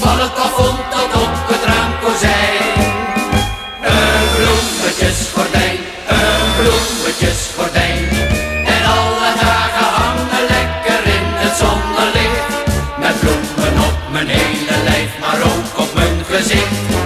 Van het plafond tot op het raamkozijn. Een bloemetjesgordijn, een bloemetjesgordijn. En alle dagen hangen lekker in het zonnelicht. Met bloemen op mijn hele lijf, maar ook op mijn gezicht.